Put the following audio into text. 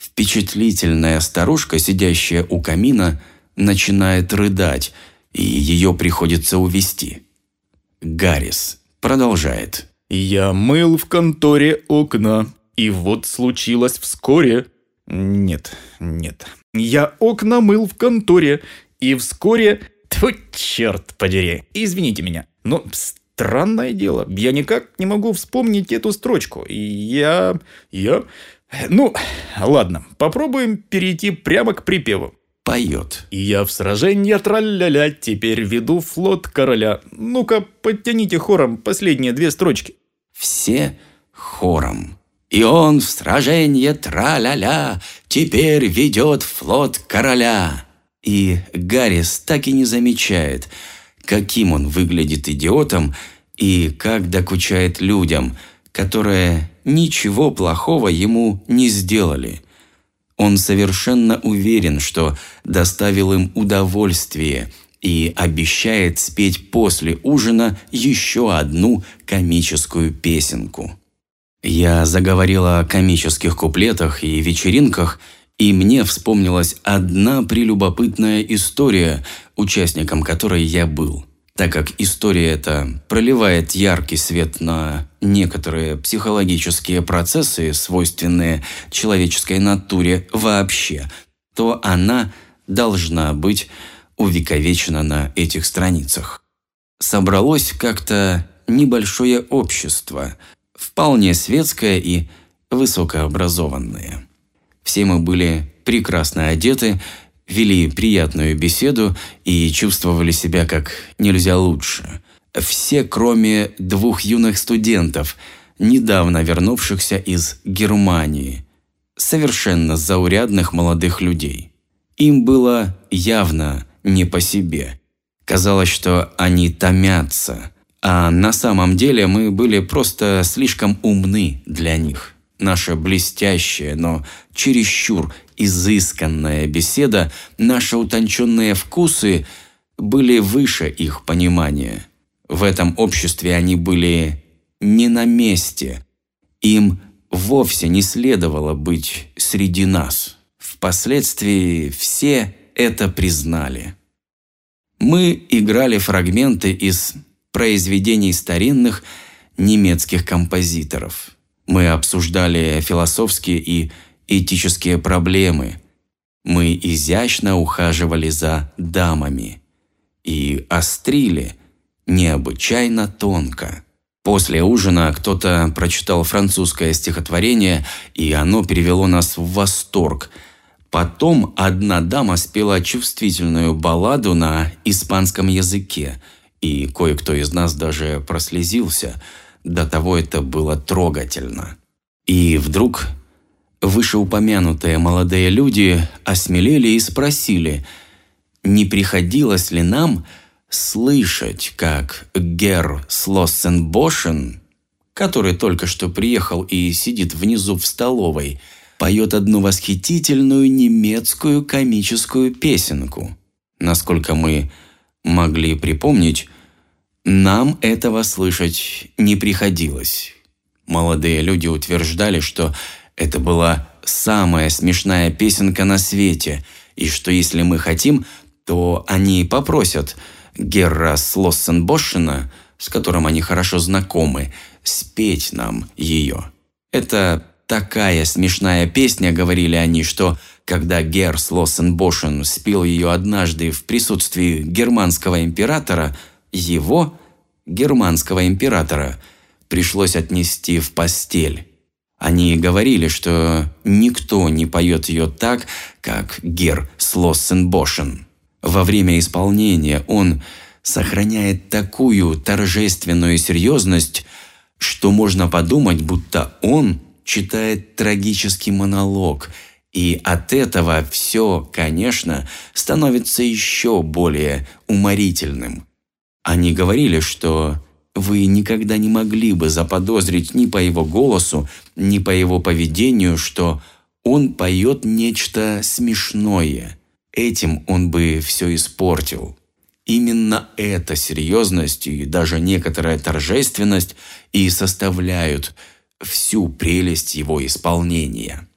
Впечатлительная старушка, сидящая у камина, начинает рыдать, и ее приходится увести. Гаррис продолжает. «Я мыл в конторе окна, и вот случилось вскоре...» «Нет, нет. Я окна мыл в конторе, и вскоре... Тьфу, черт подери, извините меня. Но странное дело, я никак не могу вспомнить эту строчку. И я... я... Ну, ладно, попробуем перейти прямо к припеву. Поет. «Я в сражении тралля-ля, теперь веду флот короля». Ну-ка, подтяните хором последние две строчки. Все хором. И он в сражении тра-ля-ля, теперь ведет флот короля. И Гаррис так и не замечает, каким он выглядит идиотом и как докучает людям, которые ничего плохого ему не сделали. Он совершенно уверен, что доставил им удовольствие и обещает спеть после ужина еще одну комическую песенку. Я заговорила о комических куплетах и вечеринках, и мне вспомнилась одна прелюбопытная история, участником которой я был – так как история эта проливает яркий свет на некоторые психологические процессы, свойственные человеческой натуре вообще, то она должна быть увековечена на этих страницах. Собралось как-то небольшое общество, вполне светское и высокообразованное. Все мы были прекрасно одеты, вели приятную беседу и чувствовали себя как нельзя лучше. Все, кроме двух юных студентов, недавно вернувшихся из Германии, совершенно заурядных молодых людей. Им было явно не по себе. Казалось, что они томятся, а на самом деле мы были просто слишком умны для них. Наша блестящая, но чересчур изысканная беседа, наши утонченные вкусы были выше их понимания. В этом обществе они были не на месте. Им вовсе не следовало быть среди нас. Впоследствии все это признали. Мы играли фрагменты из произведений старинных немецких композиторов. Мы обсуждали философские и этические проблемы. Мы изящно ухаживали за дамами и острили необычайно тонко. После ужина кто-то прочитал французское стихотворение, и оно перевело нас в восторг. Потом одна дама спела чувствительную балладу на испанском языке, и кое-кто из нас даже прослезился. До того это было трогательно. И вдруг Вышеупомянутые молодые люди осмелели и спросили, не приходилось ли нам слышать, как Гер Слоссенбошен, который только что приехал и сидит внизу в столовой, поет одну восхитительную немецкую комическую песенку. Насколько мы могли припомнить, нам этого слышать не приходилось. Молодые люди утверждали, что это была самая смешная песенка на свете, и что если мы хотим, то они попросят Герра Слоссенбошена, с которым они хорошо знакомы, спеть нам ее. Это такая смешная песня, говорили они, что когда Герр Слоссенбошен спел ее однажды в присутствии германского императора, его, германского императора, пришлось отнести в постель. Они говорили, что никто не поет ее так, как Гер Слоссенбошен. Во время исполнения он сохраняет такую торжественную серьезность, что можно подумать, будто он читает трагический монолог, и от этого все, конечно, становится еще более уморительным. Они говорили, что вы никогда не могли бы заподозрить ни по его голосу, ни по его поведению, что он поет нечто смешное. Этим он бы все испортил. Именно эта серьезность и даже некоторая торжественность и составляют всю прелесть его исполнения.